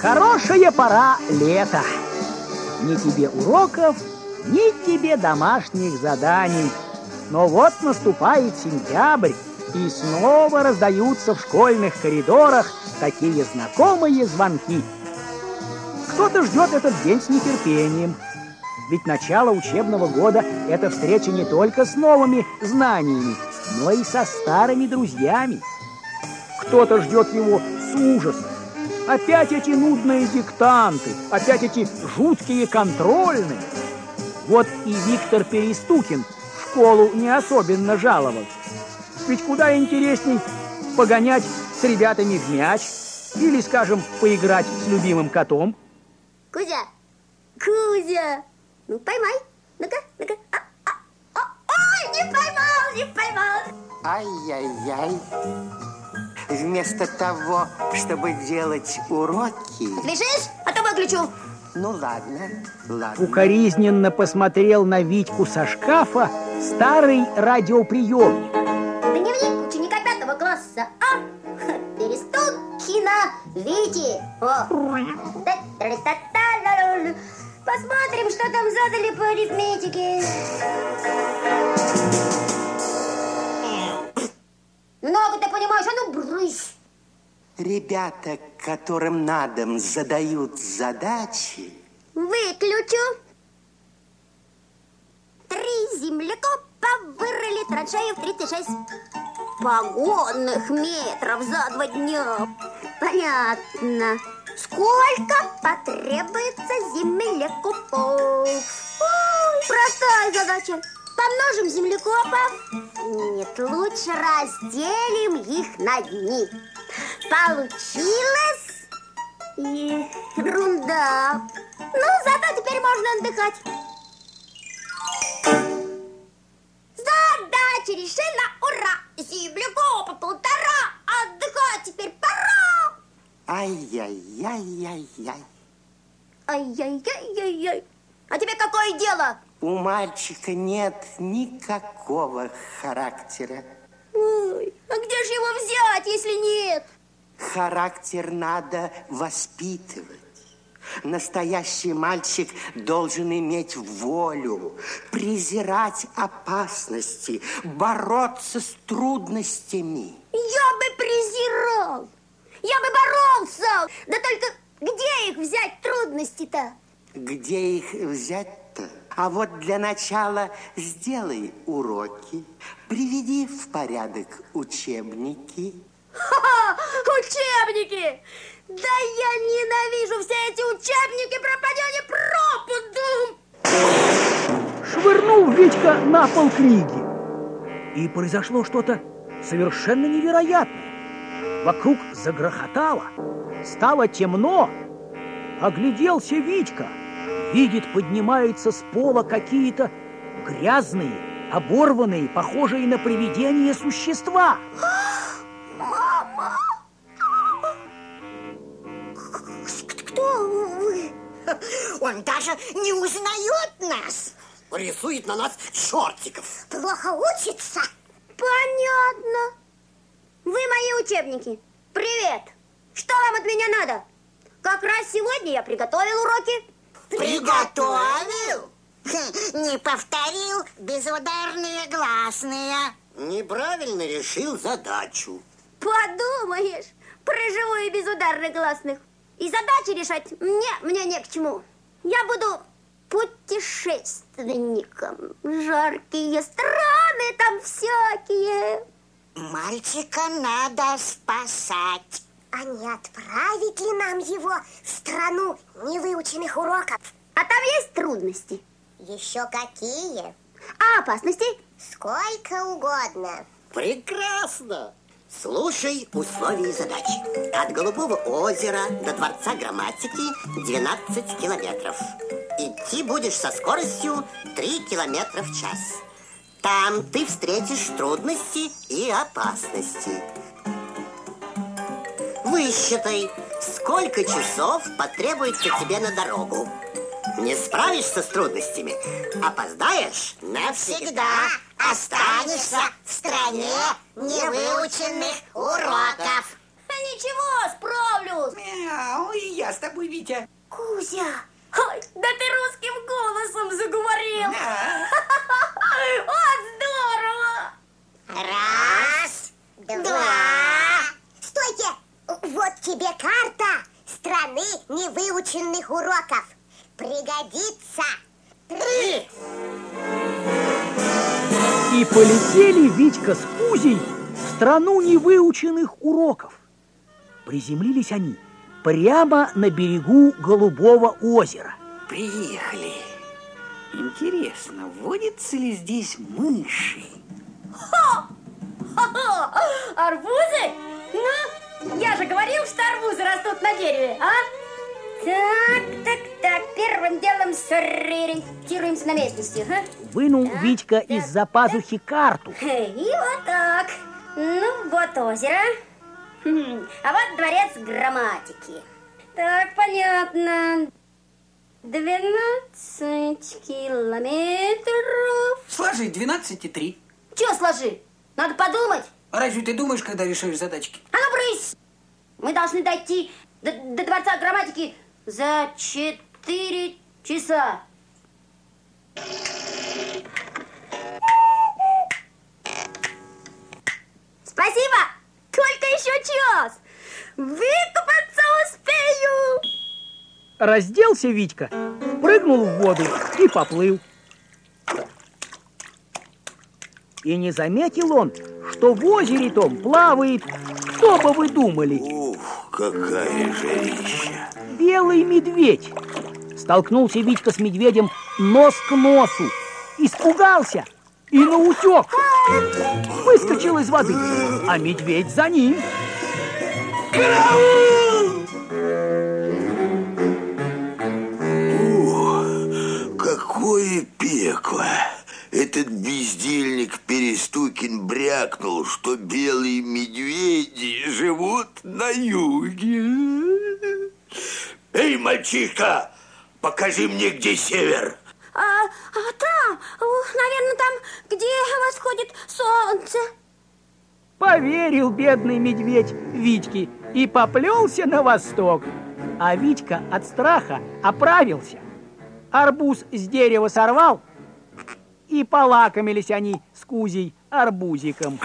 Хорошая пора лета. Ни тебе уроков, ни тебе домашних заданий. Но вот наступает сентябрь, и снова раздаются в школьных коридорах такие знакомые звонки. Кто-то ждет этот день с нетерпением. Ведь начало учебного года – это встреча не только с новыми знаниями, но и со старыми друзьями. Кто-то ждет его с ужасом. Опять эти нудные диктанты, опять эти жуткие контрольные. Вот и Виктор Перестукин в школу не особенно жаловал. Ведь куда интересней погонять с ребятами в мяч или, скажем, поиграть с любимым котом. Кузя, Кузя, ну поймай, ну-ка, ну-ка. А, а, а, ой, не поймал, не поймал. Ай-яй-яй. Вместо того, чтобы делать уроки... Лежишь, а то выключу. Ну ладно, ладно. Укоризненно посмотрел на Витьку со шкафа старый радиоприемник. Дневник ученика пятого класса, а? Перестукина Вити. О. Посмотрим, что там задали по арифметике. Понимаешь, а ну брысь. Ребята, которым на дом задают задачи... Выключу. Три землекопа вырыли траншею в 36 погонных метров за два дня. Понятно. Сколько потребуется землекопов? Простая задача. Помножим землекопов. Нет, лучше разделим их на дни. Получилось ерунда. Ну, зато теперь можно отдыхать. Задача решена, ура! Землекопа полтора, отдыхать теперь пора! Ай-яй-яй-яй-яй. Ай-яй-яй-яй-яй. А тебе какое дело? У мальчика нет никакого характера. Ой, а где же его взять, если нет? Характер надо воспитывать. Настоящий мальчик должен иметь волю, презирать опасности, бороться с трудностями. Я бы презирал, я бы боролся. Да только где их взять трудности-то? Где их взять-то? А вот для начала сделай уроки, приведи в порядок учебники. Ха-ха, учебники! Да я ненавижу все эти учебники, пропадение пропадом! Швырнул Витька на пол книги. И произошло что-то совершенно невероятное. Вокруг загрохотало, стало темно. Огляделся Витька. Видит, поднимаются с пола какие-то грязные, оборванные, похожие на привидения существа. Мама! Кто вы? Он даже не узнает нас. Рисует на нас чертиков. Плохо учится? Понятно. Вы мои учебники. Привет. Что вам от меня надо? Как раз сегодня я приготовил уроки. Приготовил? Не повторил безударные гласные. Неправильно решил задачу. Подумаешь, проживу и без ударных гласных. И задачи решать мне, мне не к чему. Я буду путешественником. Жаркие страны там всякие. Мальчика надо спасать. А не отправить ли нам его в страну невыученных уроков? А там есть трудности? Еще какие? А опасности? Сколько угодно. Прекрасно. Слушай условия задачи. От Голубого озера до Дворца грамматики 12 километров. Идти будешь со скоростью 3 километра в час. Там ты встретишь трудности и опасности. Высчитай, сколько часов потребуется тебе на дорогу. Не справишься с трудностями, опоздаешь Навсегда останешься в стране невыученных уроков. Ничего, справлюсь. Мяу, я я с тобой, Витя. Кузя! Ой, да ты русским голосом заговорил! Вот здорово! Раз, два. Стойте! Вот тебе карта страны невыученных уроков. Пригодится. Три. И полетели Витька с Кузей в страну невыученных уроков. Приземлились они прямо на берегу Голубого озера. Приехали. Интересно, водятся ли здесь мыши? Арбузы? Ну, я же говорил, что арбузы растут на дереве, а? Так, так, так, первым делом сориентируемся на местности, а? Вынул Витька из-за пазухи карту. И вот так. Ну, вот озеро. Хм, А вот дворец грамматики. Так, понятно. 12 километров. Сложи 12 и 3. Че сложи? Надо подумать. А разве ты думаешь, когда решаешь задачки? А ну, брысь! Мы должны дойти до, до дворца грамматики за 4 часа. Спасибо! Только еще час! Выкупаться успею! Разделся Витька, прыгнул в воду и поплыл. И не заметил он, что в озере том плавает, кто бы вы думали, Ух, какая жарища. белый медведь. Столкнулся Витька с медведем нос к носу, испугался и наутек. Выскочил из воды, а медведь за ним. Какое пекло! Этот бездельник Перестукин брякнул, что белые медведи живут на юге. Эй, мальчишка, покажи мне, где север. А, а там, наверное, там, где восходит солнце. Поверил бедный медведь Витьке и поплелся на восток. А Витька от страха оправился. Арбуз с дерева сорвал, и полакомились они с Кузей арбузиком.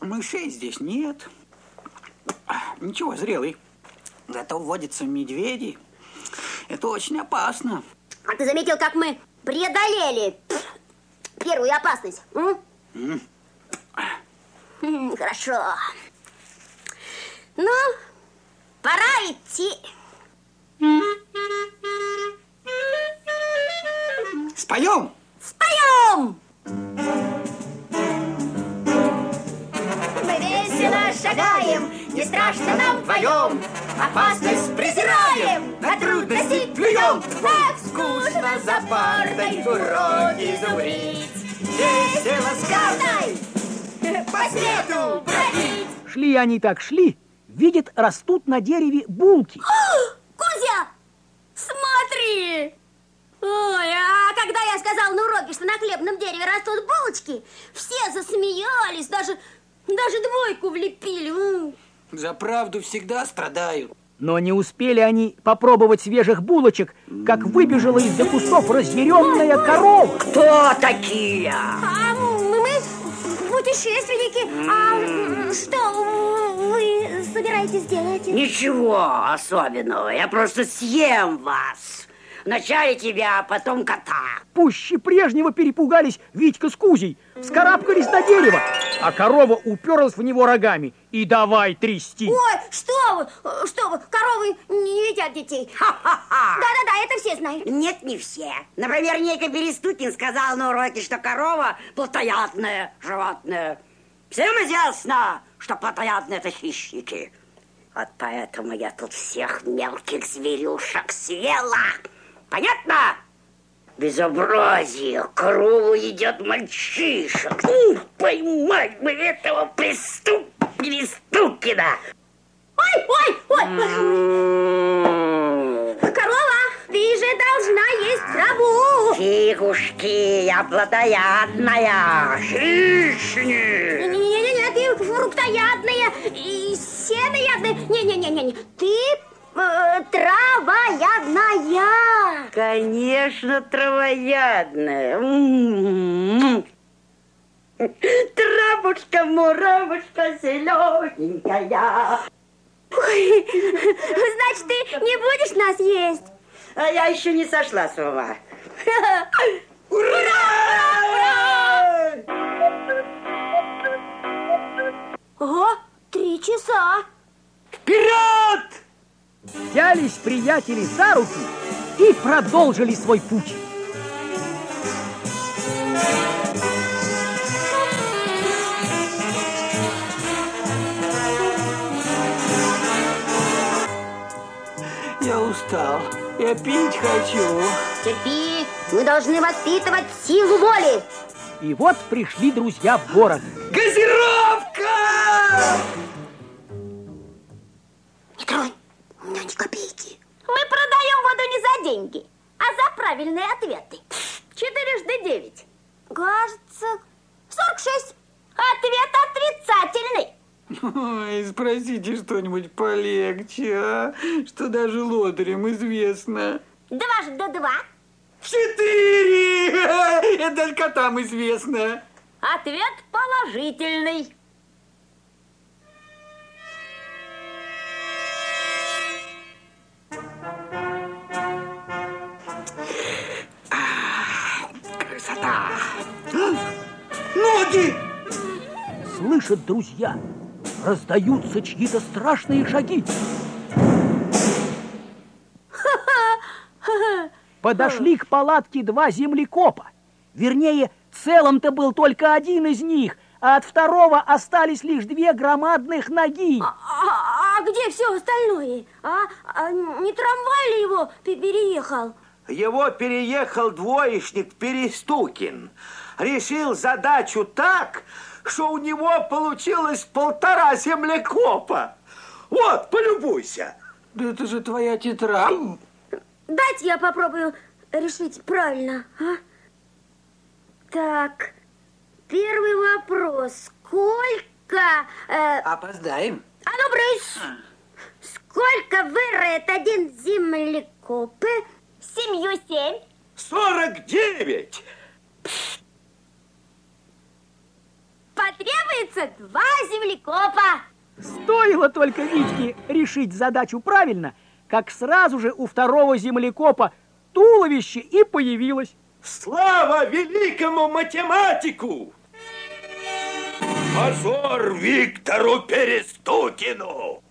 Мышей здесь нет. Ничего, зрелый. Зато водятся медведи. Это очень опасно. А ты заметил, как мы преодолели первую опасность? м? М, Хорошо. Ну, пора идти. Споем? Споем! Мы весело шагаем, не страшно нам вдвоем. Опасность презираем, на трудности плюем. Так скучно за партой уроки зубрить. Весело с картой по свету бродить. Шли они так шли, видят, растут на дереве булки. Кузя, смотри! Ой, а когда я уроке, что на хлебном дереве растут булочки, все засмеялись, даже, даже двойку влепили. За правду всегда страдаю. Но не успели они попробовать свежих булочек, как выбежала из-за кустов разъяренная корова. Кто такие? А мы, мы путешественники. А что вы собираетесь делать? Ничего особенного, я просто съем вас. Вначале тебя, а потом кота. Пуще прежнего перепугались Витька с Кузей, вскарабкались на дерево, а корова уперлась в него рогами и давай трясти. Ой, что вы, что вы, коровы не едят детей. Ха-ха-ха. Да-да-да, это все знают. Нет, не все. Например, Нейка Перестукин сказал на уроке, что корова плотоядное животное. Всем известно, что плотоядные это хищники. Вот поэтому я тут всех мелких зверюшек съела. Понятно? Безобразие. Корову едят мальчишек. Ух, поймать бы этого преступ... Перестукина. Ой, ой, ой. Корова, ты же должна есть траву. Фигушки, я плотоядная. Хищник. Не-не-не, ты фруктоядная и сеноядная. Не-не-не-не, конечно, травоядная. Травушка, муравушка зелененькая. Ой, значит, ты не будешь нас есть? А я еще не сошла с ума. Ого, три часа. Вперед! Взялись приятели за руки и продолжили свой путь. Я устал. Я пить хочу. Терпи, мы должны воспитывать силу воли. И вот пришли друзья в город. Газировка! Правильные ответы. Четырежды девять. Кажется, сорок шесть. Ответ отрицательный. Ой, спросите что-нибудь полегче, а? Что даже лодырям известно. Дважды два. Четыре! Это только там известно. Ответ положительный. Красота! Ноги! Слышат друзья, раздаются чьи-то страшные шаги. Подошли к палатке два землекопа. Вернее, целом-то был только один из них, а от второго остались лишь две громадных ноги. А, а- а где все остальное? А? А не трамвай ли его пе- переехал? Его переехал двоечник Перестукин. Решил задачу так, что у него получилось полтора землекопа. Вот, полюбуйся. Да это же твоя тетрадь. Дайте я попробую решить правильно. А? Так, первый вопрос. Сколько... э, Опоздаем. а ну, брысь! Сколько выроет один землекоп? Семью семь. Сорок девять. Потребуется два землекопа. Стоило только Витьке решить задачу правильно, как сразу же у второго землекопа туловище и появилось. Слава великому математику! Позор Виктору Перестукину!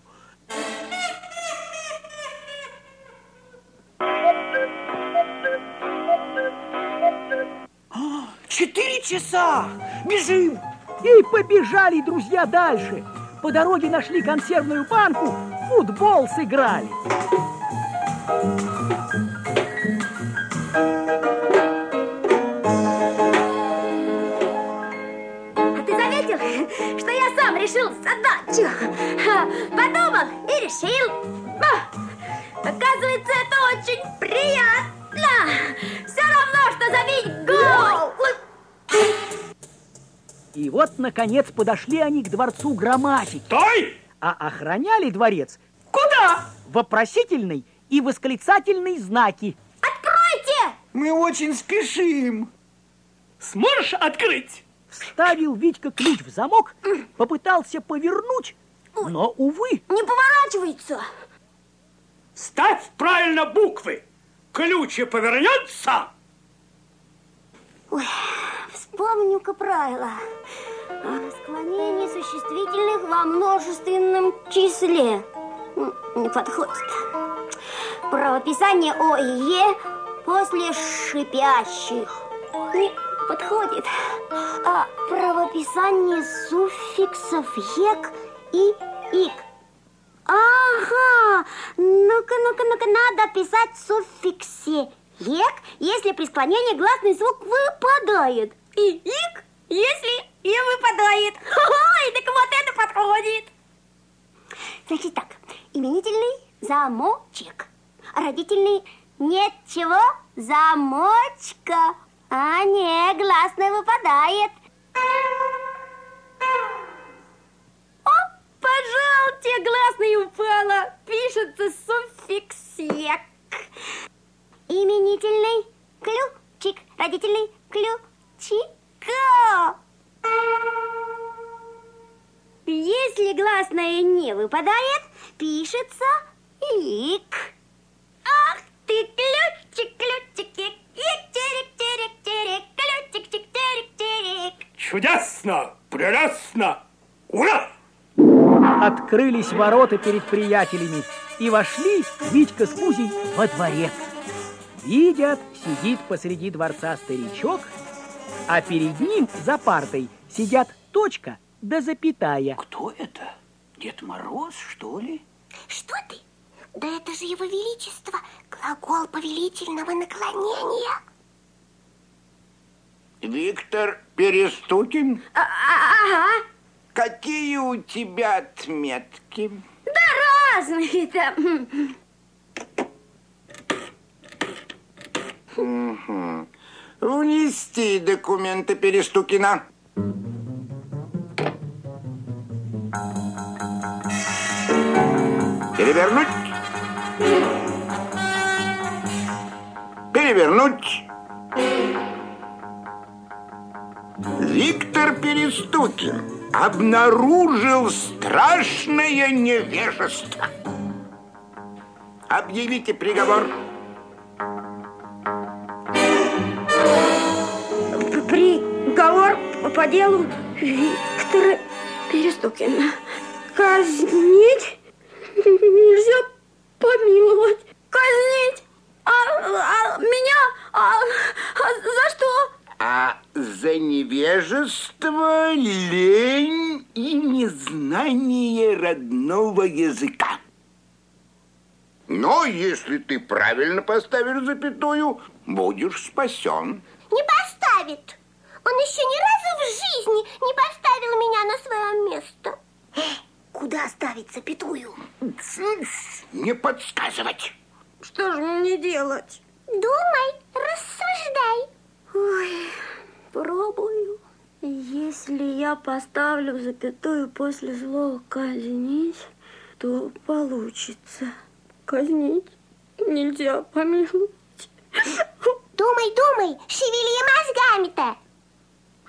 Четыре часа! Бежим! И побежали друзья дальше. По дороге нашли консервную банку, футбол сыграли. А ты заметил, что я сам решил задачу? Подумал и решил. Оказывается, это очень приятно. Все равно, что забить гол. И вот, наконец, подошли они к дворцу грамматики. Стой! А охраняли дворец Куда? вопросительный и восклицательный знаки. Откройте! Мы очень спешим. Сможешь открыть? Вставил Витька ключ в замок, попытался повернуть, но, увы, Не поворачивается. Ставь правильно буквы. Ключи повернется. Ой, вспомню-ка правило. Склонение существительных во множественном числе. Не подходит. Правописание О и Е после шипящих. Не подходит. А правописание суффиксов ек и ик. Ага, ну-ка, ну-ка, ну-ка, надо писать суффиксе ек, если при склонении гласный звук выпадает. И ик, если и выпадает. Ой, так вот это подходит. Значит так, именительный замочек, родительный нет чего, замочка, а не гласный выпадает. О, пожалуйте, гласный упала. Пишется суффикс «ек». Именительный ключик, родительный ключик. Если гласное не выпадает, пишется лик. Ах ты, ключик, ключик, терек, терек, терек, терек, ключик, терек, терек. Чудесно, прелестно, ура! Открылись ворота перед приятелями, и вошли Витька с Кузей во дворец. Видят, сидит посреди дворца старичок, а перед ним за партой сидят точка да запятая. Кто это? Дед Мороз, что ли? Что ты? Да это же его величество, глагол повелительного наклонения. Виктор Перестукин? А- а- ага, Какие у тебя отметки? да разные там. Внести документы Перестукина. Перевернуть. Перевернуть. Виктор Перестукин обнаружил страшное невежество. Объявите приговор. Приговор по делу Виктора Перестукина. Казнить нельзя помиловать. Казнить? А, а меня? А, а за что? А за невежество, лень и незнание родного языка. Но если ты правильно поставишь запятую, будешь спасен. Не поставит. Он еще ни разу в жизни не поставил меня на свое место. Куда ставить запятую? Не подсказывать. Что же мне делать? Думай, рассуждай. Ой, пробую. Если я поставлю запятую после слова казнить, то получится. Казнить нельзя помиловать. Думай, думай, шевели мозгами-то.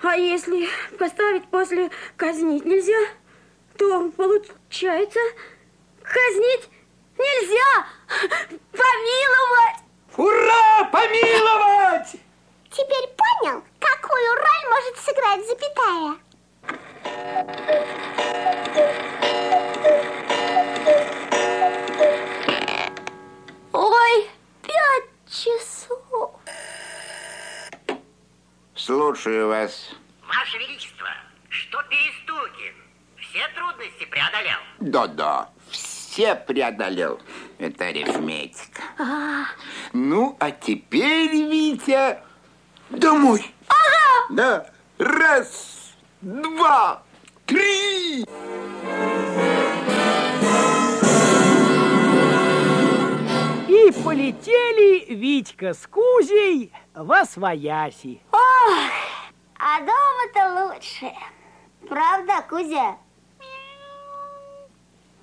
А если поставить после казнить нельзя, то получается казнить нельзя. Помиловать. Ура, помиловать! Теперь понял, какую роль может сыграть запятая? Слушаю вас. Ваше Величество, что Перестукин все трудности преодолел? Да-да, все преодолел. Это арифметика. Ну, а теперь, Витя, домой. Ага. Да. Раз, два, три. И полетели Витька с Кузей во свояси. А дома-то лучше. Правда, Кузя?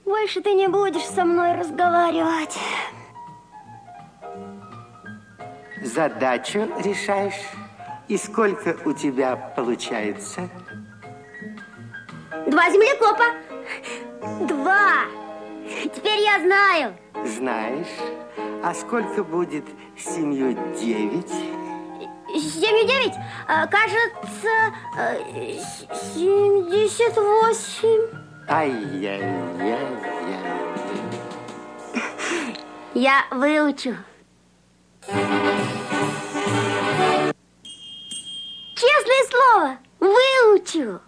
Больше ты не будешь со мной разговаривать. Задачу решаешь? И сколько у тебя получается? Два землекопа. Два. Теперь я знаю. Знаешь. А сколько будет семью девять? Семью девять, а, кажется, э, с- семьдесят восемь. Ай-яй-яй-яй. Я выучу. Честное слово, выучу.